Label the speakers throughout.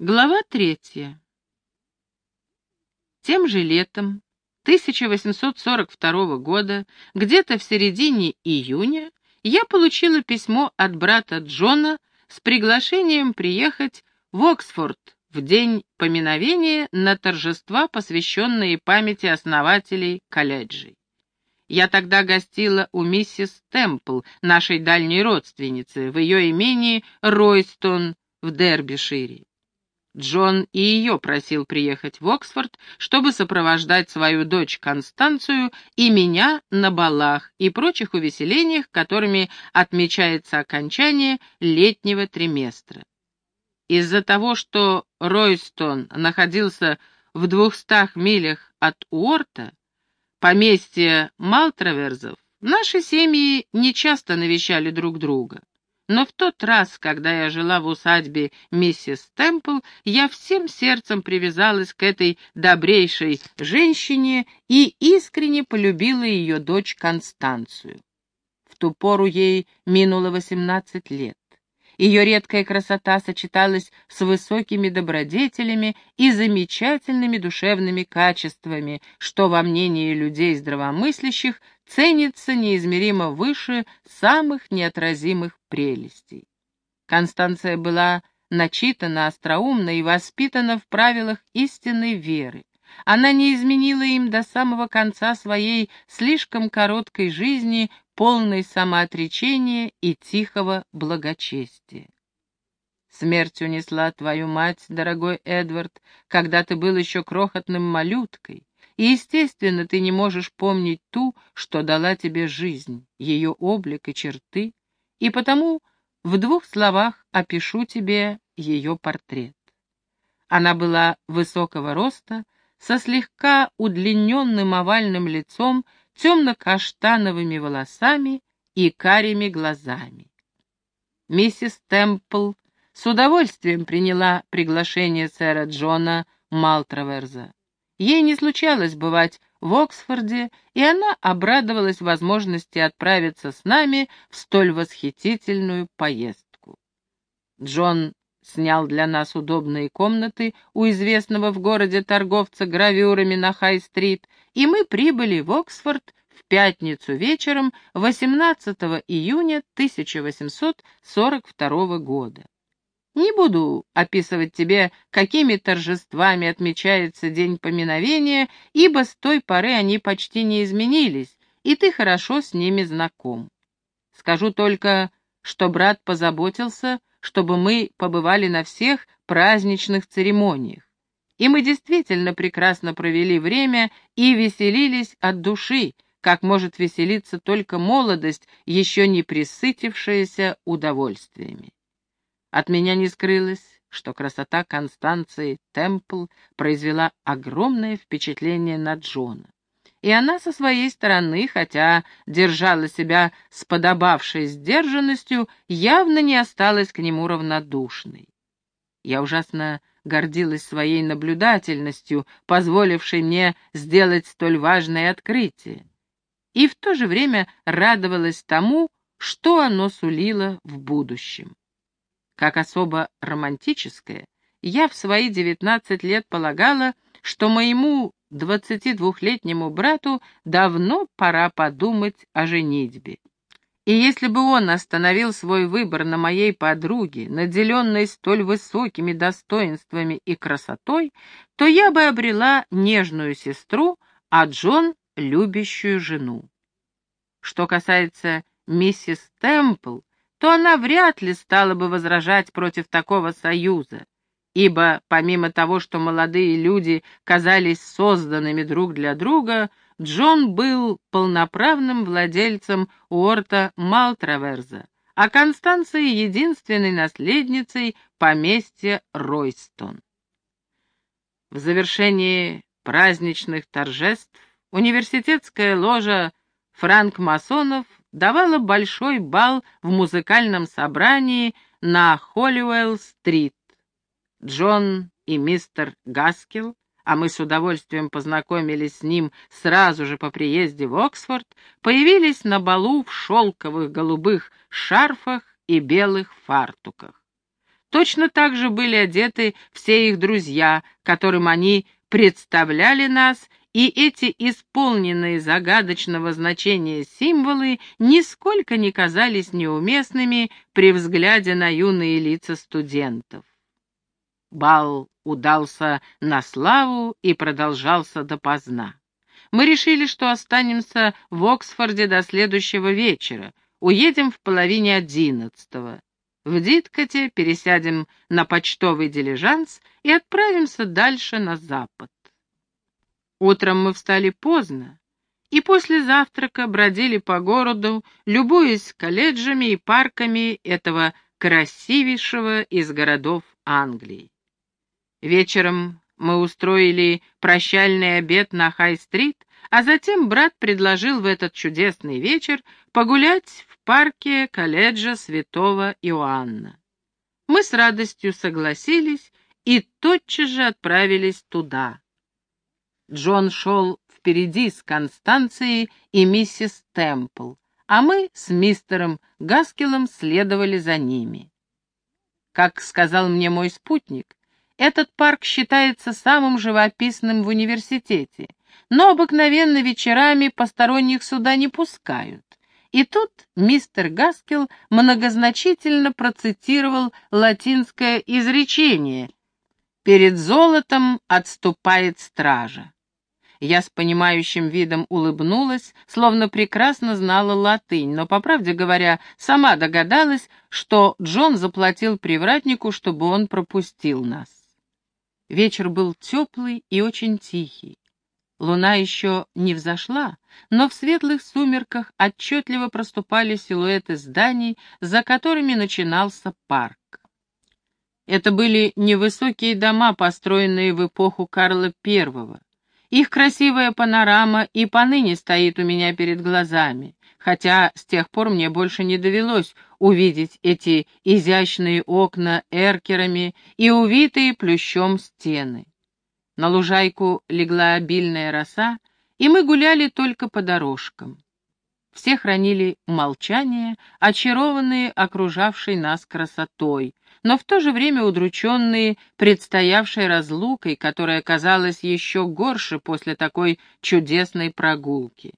Speaker 1: Глава третья. Тем же летом 1842 года, где-то в середине июня, я получила письмо от брата Джона с приглашением приехать в Оксфорд в день поминовения на торжества, посвященные памяти основателей колледжей. Я тогда гостила у миссис Темпл, нашей дальней родственницы, в ее имении Ройстон в Дербишире. Джон и ее просил приехать в Оксфорд, чтобы сопровождать свою дочь Констанцию и меня на балах и прочих увеселениях, которыми отмечается окончание летнего триместра. Из-за того, что Ройстон находился в двухстах милях от Уорта, поместья Малтраверзов, наши семьи нечасто навещали друг друга. Но в тот раз, когда я жила в усадьбе миссис Темпл, я всем сердцем привязалась к этой добрейшей женщине и искренне полюбила ее дочь Констанцию. В ту пору ей минуло восемнадцать лет. Ее редкая красота сочеталась с высокими добродетелями и замечательными душевными качествами, что, во мнении людей здравомыслящих, ценится неизмеримо выше самых неотразимых прелестей. Констанция была начитана, остроумна и воспитана в правилах истинной веры. Она не изменила им до самого конца своей слишком короткой жизни, полной самоотречения и тихого благочестия. Смерть унесла твою мать, дорогой Эдвард, когда ты был еще крохотным малюткой, и, естественно, ты не можешь помнить ту, что дала тебе жизнь, ее облик и черты, и потому в двух словах опишу тебе ее портрет. Она была высокого роста, со слегка удлиненным овальным лицом, темно-каштановыми волосами и карими глазами. Миссис Темпл с удовольствием приняла приглашение сэра Джона Малтраверза. Ей не случалось бывать в Оксфорде, и она обрадовалась возможности отправиться с нами в столь восхитительную поездку. Джон снял для нас удобные комнаты у известного в городе торговца гравюрами на Хай-стрит, и мы прибыли в Оксфорд в пятницу вечером 18 июня 1842 года. Не буду описывать тебе, какими торжествами отмечается день поминовения, ибо с той поры они почти не изменились, и ты хорошо с ними знаком. Скажу только, что брат позаботился, чтобы мы побывали на всех праздничных церемониях. И мы действительно прекрасно провели время и веселились от души, как может веселиться только молодость, еще не присытившаяся удовольствиями. От меня не скрылось, что красота Констанции Темпл произвела огромное впечатление на Джона. И она со своей стороны, хотя держала себя с подобавшей сдержанностью, явно не осталась к нему равнодушной. Я ужасно гордилась своей наблюдательностью, позволившей мне сделать столь важное открытие, и в то же время радовалась тому, что оно сулило в будущем. Как особо романтическое, я в свои девятнадцать лет полагала, что моему двадцатидвухлетнему брату давно пора подумать о женитьбе. И если бы он остановил свой выбор на моей подруге, наделенной столь высокими достоинствами и красотой, то я бы обрела нежную сестру, а Джон — любящую жену. Что касается миссис Темпл, то она вряд ли стала бы возражать против такого союза, ибо помимо того, что молодые люди казались созданными друг для друга, Джон был полноправным владельцем Уорта Малтраверза, а Констанция — единственной наследницей поместья Ройстон. В завершении праздничных торжеств университетская ложа франк-масонов давала большой бал в музыкальном собрании на Холлиуэлл-стрит. Джон и мистер Гаскел, а мы с удовольствием познакомились с ним сразу же по приезде в Оксфорд, появились на балу в шелковых голубых шарфах и белых фартуках. Точно так же были одеты все их друзья, которым они представляли нас, и эти исполненные загадочного значения символы нисколько не казались неуместными при взгляде на юные лица студентов. Бал удался на славу и продолжался допоздна. Мы решили, что останемся в Оксфорде до следующего вечера, уедем в половине одиннадцатого. В Диткоте пересядем на почтовый дилижанс и отправимся дальше на запад. Утром мы встали поздно и после завтрака бродили по городу, любуясь колледжами и парками этого красивейшего из городов Англии. Вечером мы устроили прощальный обед на Хай-стрит, а затем брат предложил в этот чудесный вечер погулять в парке колледжа святого Иоанна. Мы с радостью согласились и тотчас же отправились туда. Джон шел впереди с Констанцией и миссис Темпл, а мы с мистером Гаскелом следовали за ними. Как сказал мне мой спутник, этот парк считается самым живописным в университете, но обыкновенно вечерами посторонних сюда не пускают. И тут мистер Гаскел многозначительно процитировал латинское изречение «Перед золотом отступает стража». Я с понимающим видом улыбнулась, словно прекрасно знала латынь, но, по правде говоря, сама догадалась, что Джон заплатил привратнику, чтобы он пропустил нас. Вечер был теплый и очень тихий. Луна еще не взошла, но в светлых сумерках отчетливо проступали силуэты зданий, за которыми начинался парк. Это были невысокие дома, построенные в эпоху Карла I. Их красивая панорама и поныне стоит у меня перед глазами, хотя с тех пор мне больше не довелось увидеть эти изящные окна эркерами и увитые плющом стены. На лужайку легла обильная роса, и мы гуляли только по дорожкам. Все хранили молчание, очарованные окружавшей нас красотой, но в то же время удрученные предстоявшей разлукой, которая казалась еще горше после такой чудесной прогулки.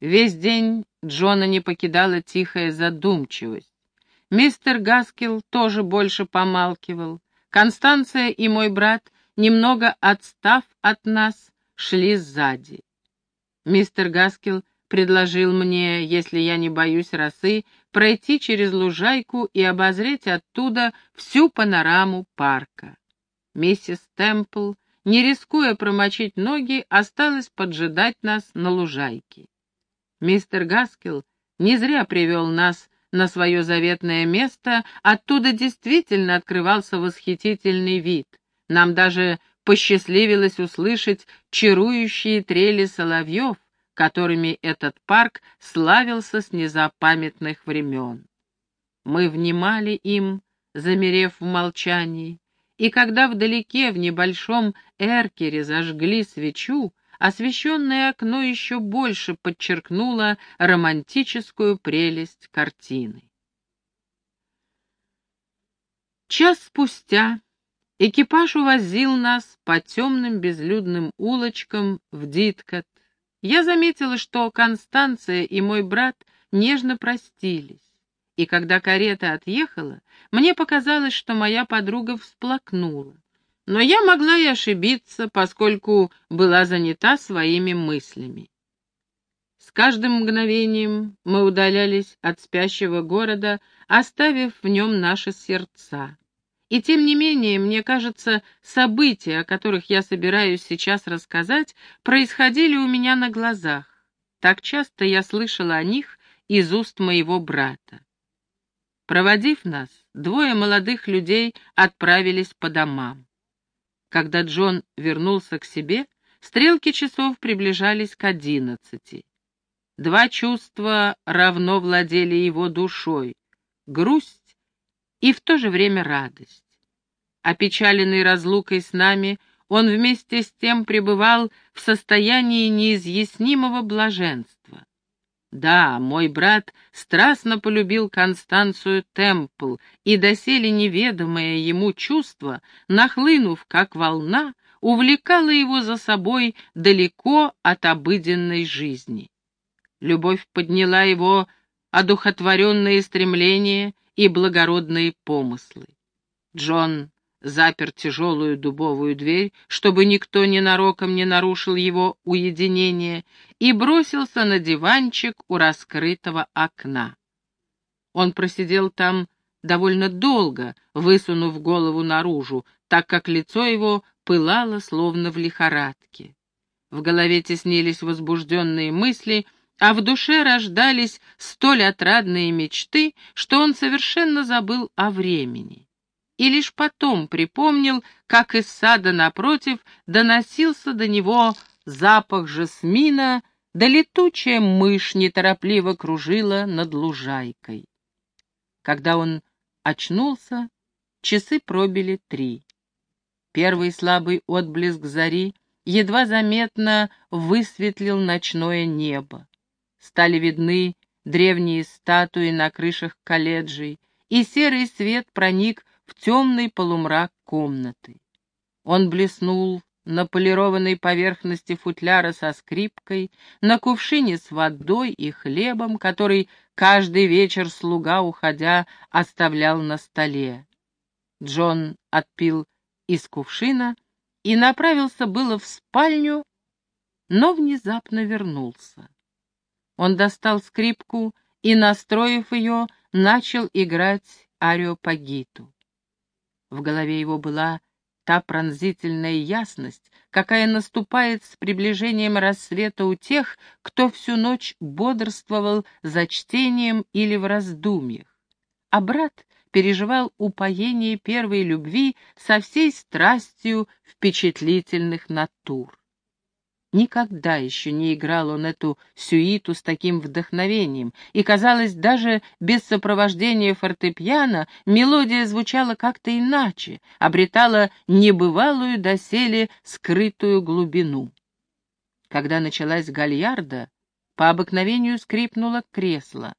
Speaker 1: Весь день Джона не покидала тихая задумчивость. Мистер Гаскил тоже больше помалкивал. Констанция и мой брат немного отстав от нас, шли сзади. Мистер Гаскил предложил мне, если я не боюсь росы, пройти через лужайку и обозреть оттуда всю панораму парка. Миссис Темпл, не рискуя промочить ноги, осталась поджидать нас на лужайке. Мистер Гаскил не зря привел нас на свое заветное место, оттуда действительно открывался восхитительный вид. Нам даже посчастливилось услышать чарующие трели соловьев, которыми этот парк славился с незапамятных времен. Мы внимали им, замерев в молчании, и когда вдалеке в небольшом эркере зажгли свечу, освещенное окно еще больше подчеркнуло романтическую прелесть картины. Час спустя Экипаж увозил нас по темным безлюдным улочкам в Диткот. Я заметила, что Констанция и мой брат нежно простились. И когда карета отъехала, мне показалось, что моя подруга всплакнула. Но я могла и ошибиться, поскольку была занята своими мыслями. С каждым мгновением мы удалялись от спящего города, оставив в нем наши сердца. И тем не менее, мне кажется, события, о которых я собираюсь сейчас рассказать, происходили у меня на глазах. Так часто я слышала о них из уст моего брата. Проводив нас, двое молодых людей отправились по домам. Когда Джон вернулся к себе, стрелки часов приближались к одиннадцати. Два чувства равно владели его душой — грусть и в то же время радость. Опечаленный разлукой с нами, он вместе с тем пребывал в состоянии неизъяснимого блаженства. Да, мой брат страстно полюбил Констанцию Темпл, и доселе неведомое ему чувство, нахлынув как волна, увлекало его за собой далеко от обыденной жизни. Любовь подняла его одухотворенные стремления и благородные помыслы. Джон запер тяжелую дубовую дверь, чтобы никто ненароком не нарушил его уединение, и бросился на диванчик у раскрытого окна. Он просидел там довольно долго, высунув голову наружу, так как лицо его пылало словно в лихорадке. В голове теснились возбужденные мысли, а в душе рождались столь отрадные мечты, что он совершенно забыл о времени и лишь потом припомнил, как из сада напротив доносился до него запах жасмина, да летучая мышь неторопливо кружила над лужайкой. Когда он очнулся, часы пробили три. Первый слабый отблеск зари едва заметно высветлил ночное небо. Стали видны древние статуи на крышах колледжей, и серый свет проник в темный полумрак комнаты. Он блеснул на полированной поверхности футляра со скрипкой, на кувшине с водой и хлебом, который каждый вечер слуга, уходя, оставлял на столе. Джон отпил из кувшина и направился было в спальню, но внезапно вернулся. Он достал скрипку и, настроив ее, начал играть ариопагиту. В голове его была та пронзительная ясность, какая наступает с приближением рассвета у тех, кто всю ночь бодрствовал за чтением или в раздумьях. А брат переживал упоение первой любви со всей страстью впечатлительных натур. Никогда еще не играл он эту сюиту с таким вдохновением, и, казалось, даже без сопровождения фортепиано мелодия звучала как-то иначе, обретала небывалую доселе скрытую глубину. Когда началась гальярда, по обыкновению скрипнуло кресло,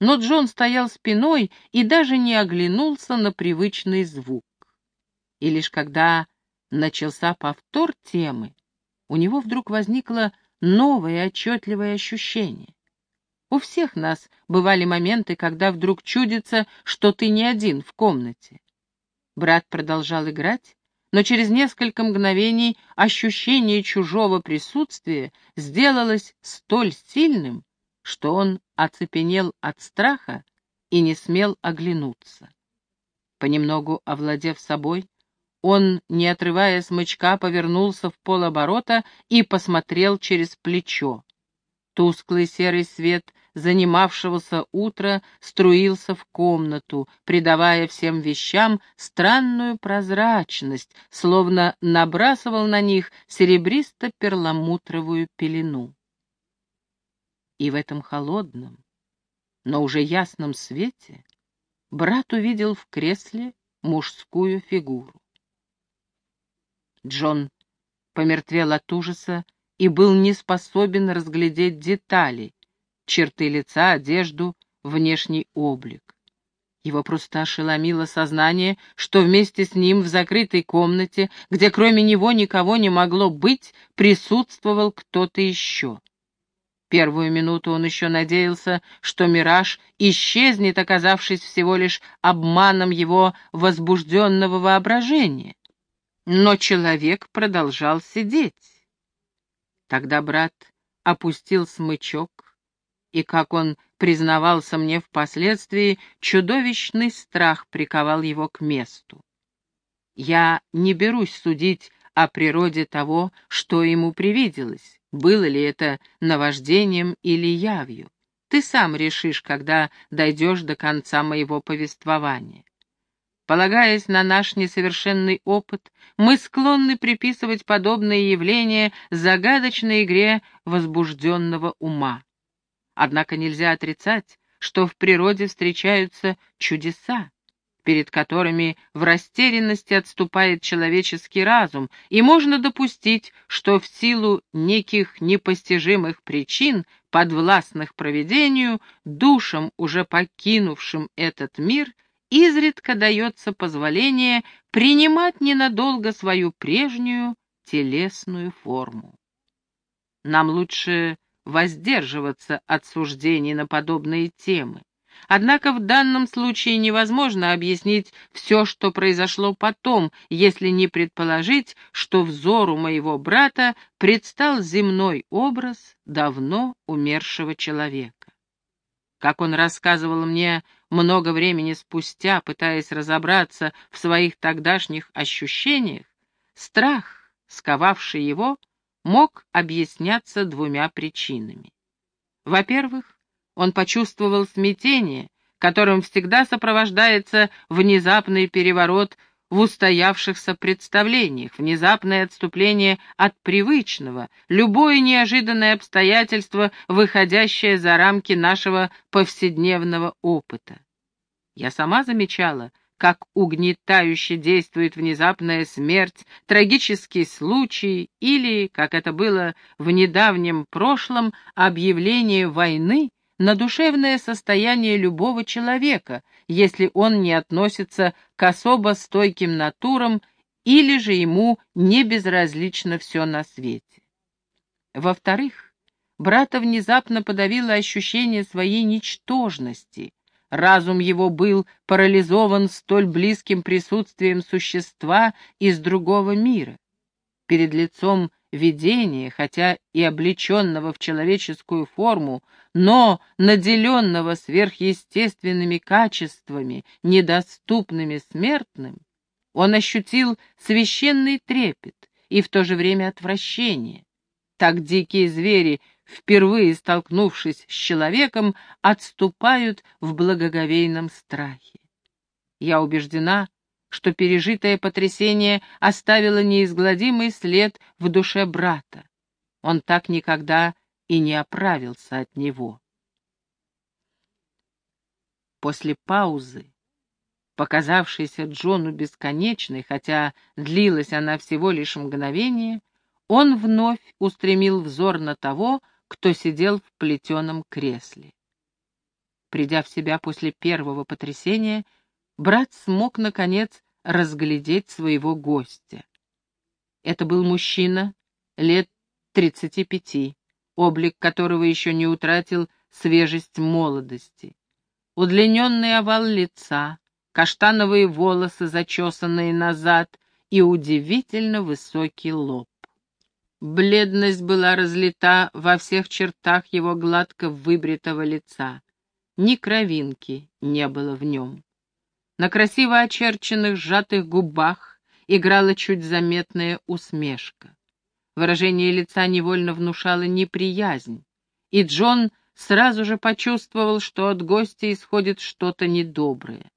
Speaker 1: но Джон стоял спиной и даже не оглянулся на привычный звук. И лишь когда начался повтор темы, у него вдруг возникло новое отчетливое ощущение. У всех нас бывали моменты, когда вдруг чудится, что ты не один в комнате. Брат продолжал играть, но через несколько мгновений ощущение чужого присутствия сделалось столь сильным, что он оцепенел от страха и не смел оглянуться. Понемногу овладев собой, он, не отрывая смычка, повернулся в полоборота и посмотрел через плечо. Тусклый серый свет занимавшегося утра струился в комнату, придавая всем вещам странную прозрачность, словно набрасывал на них серебристо-перламутровую пелену. И в этом холодном, но уже ясном свете брат увидел в кресле мужскую фигуру. Джон помертвел от ужаса и был не способен разглядеть детали, черты лица, одежду, внешний облик. Его просто ошеломило сознание, что вместе с ним в закрытой комнате, где кроме него никого не могло быть, присутствовал кто-то еще. Первую минуту он еще надеялся, что мираж исчезнет, оказавшись всего лишь обманом его возбужденного воображения. Но человек продолжал сидеть. Тогда брат опустил смычок, и, как он признавался мне впоследствии, чудовищный страх приковал его к месту. Я не берусь судить о природе того, что ему привиделось, было ли это наваждением или явью. Ты сам решишь, когда дойдешь до конца моего повествования. Полагаясь на наш несовершенный опыт, мы склонны приписывать подобные явления загадочной игре возбужденного ума. Однако нельзя отрицать, что в природе встречаются чудеса. перед которыми в растерянности отступает человеческий разум, и можно допустить, что в силу неких непостижимых причин, подвластных проведению, душам, уже покинувшим этот мир, изредка дается позволение принимать ненадолго свою прежнюю телесную форму. Нам лучше воздерживаться от суждений на подобные темы. Однако в данном случае невозможно объяснить все, что произошло потом, если не предположить, что взору моего брата предстал земной образ давно умершего человека. Как он рассказывал мне много времени спустя, пытаясь разобраться в своих тогдашних ощущениях, страх, сковавший его, мог объясняться двумя причинами. Во-первых, он почувствовал смятение, которым всегда сопровождается внезапный переворот в устоявшихся представлениях, внезапное отступление от привычного, любое неожиданное обстоятельство, выходящее за рамки нашего повседневного опыта. Я сама замечала, как угнетающе действует внезапная смерть, трагический случай или, как это было в недавнем прошлом, объявление войны на душевное состояние любого человека, если он не относится к особо стойким натурам или же ему не безразлично все на свете. Во-вторых, брата внезапно подавило ощущение своей ничтожности. Разум его был парализован столь близким присутствием существа из другого мира. Перед лицом видения, хотя и облеченного в человеческую форму, но наделенного сверхъестественными качествами, недоступными смертным, он ощутил священный трепет и в то же время отвращение. Так дикие звери, впервые столкнувшись с человеком, отступают в благоговейном страхе. Я убеждена, что пережитое потрясение оставило неизгладимый след в душе брата. Он так никогда и не оправился от него. После паузы, показавшейся Джону бесконечной, хотя длилась она всего лишь мгновение, он вновь устремил взор на того, кто сидел в плетеном кресле. Придя в себя после первого потрясения, брат смог, наконец, разглядеть своего гостя. Это был мужчина лет тридцати пяти, облик которого еще не утратил свежесть молодости. Удлиненный овал лица, каштановые волосы, зачесанные назад, и удивительно высокий лоб. Бледность была разлита во всех чертах его гладко выбритого лица. Ни кровинки не было в нем. На красиво очерченных сжатых губах играла чуть заметная усмешка. Выражение лица невольно внушало неприязнь, и Джон сразу же почувствовал, что от гостя исходит что-то недоброе.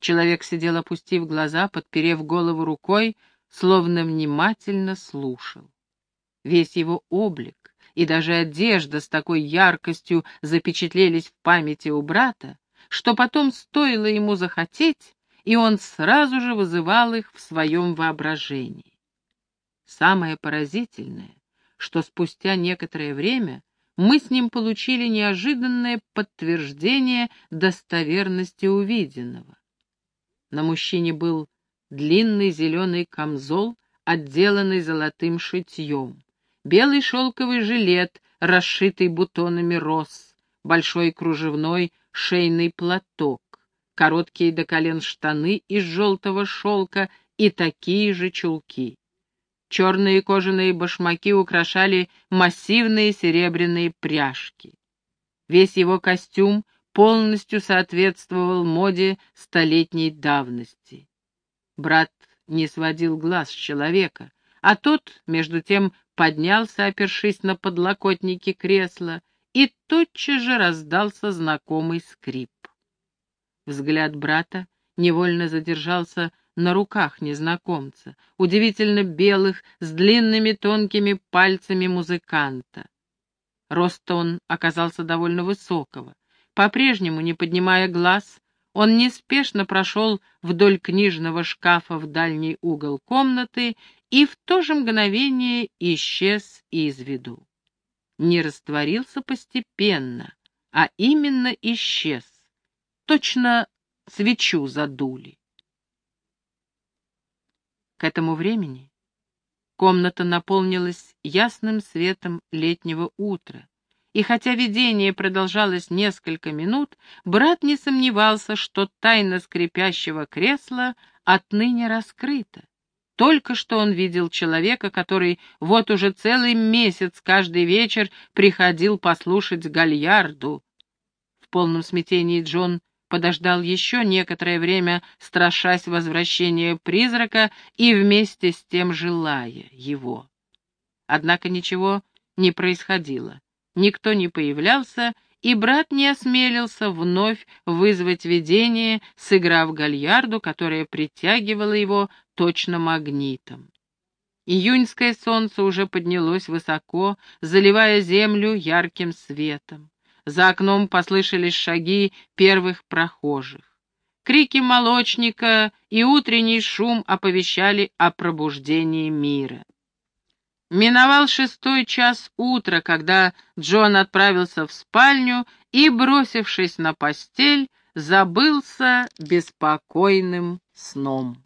Speaker 1: Человек сидел, опустив глаза, подперев голову рукой, словно внимательно слушал. Весь его облик и даже одежда с такой яркостью запечатлелись в памяти у брата, что потом стоило ему захотеть, и он сразу же вызывал их в своем воображении. Самое поразительное, что спустя некоторое время мы с ним получили неожиданное подтверждение достоверности увиденного. На мужчине был длинный зеленый камзол, отделанный золотым шитьем, белый шелковый жилет, расшитый бутонами роз, большой кружевной шейный платок, короткие до колен штаны из желтого шелка и такие же чулки. Черные кожаные башмаки украшали массивные серебряные пряжки. Весь его костюм полностью соответствовал моде столетней давности. Брат не сводил глаз с человека, а тот, между тем, поднялся, опершись на подлокотники кресла, и тотчас же раздался знакомый скрип. Взгляд брата невольно задержался на руках незнакомца, удивительно белых, с длинными тонкими пальцами музыканта. Рост он оказался довольно высокого. По-прежнему, не поднимая глаз, Он неспешно прошел вдоль книжного шкафа в дальний угол комнаты и в то же мгновение исчез из виду. Не растворился постепенно, а именно исчез. Точно свечу задули. К этому времени комната наполнилась ясным светом летнего утра, и хотя видение продолжалось несколько минут, брат не сомневался, что тайна скрипящего кресла отныне раскрыта. Только что он видел человека, который вот уже целый месяц каждый вечер приходил послушать гальярду. В полном смятении Джон подождал еще некоторое время, страшась возвращения призрака и вместе с тем желая его. Однако ничего не происходило никто не появлялся, и брат не осмелился вновь вызвать видение, сыграв гальярду, которая притягивала его точно магнитом. Июньское солнце уже поднялось высоко, заливая землю ярким светом. За окном послышались шаги первых прохожих. Крики молочника и утренний шум оповещали о пробуждении мира. Миновал шестой час утра, когда Джон отправился в спальню и, бросившись на постель, забылся беспокойным сном.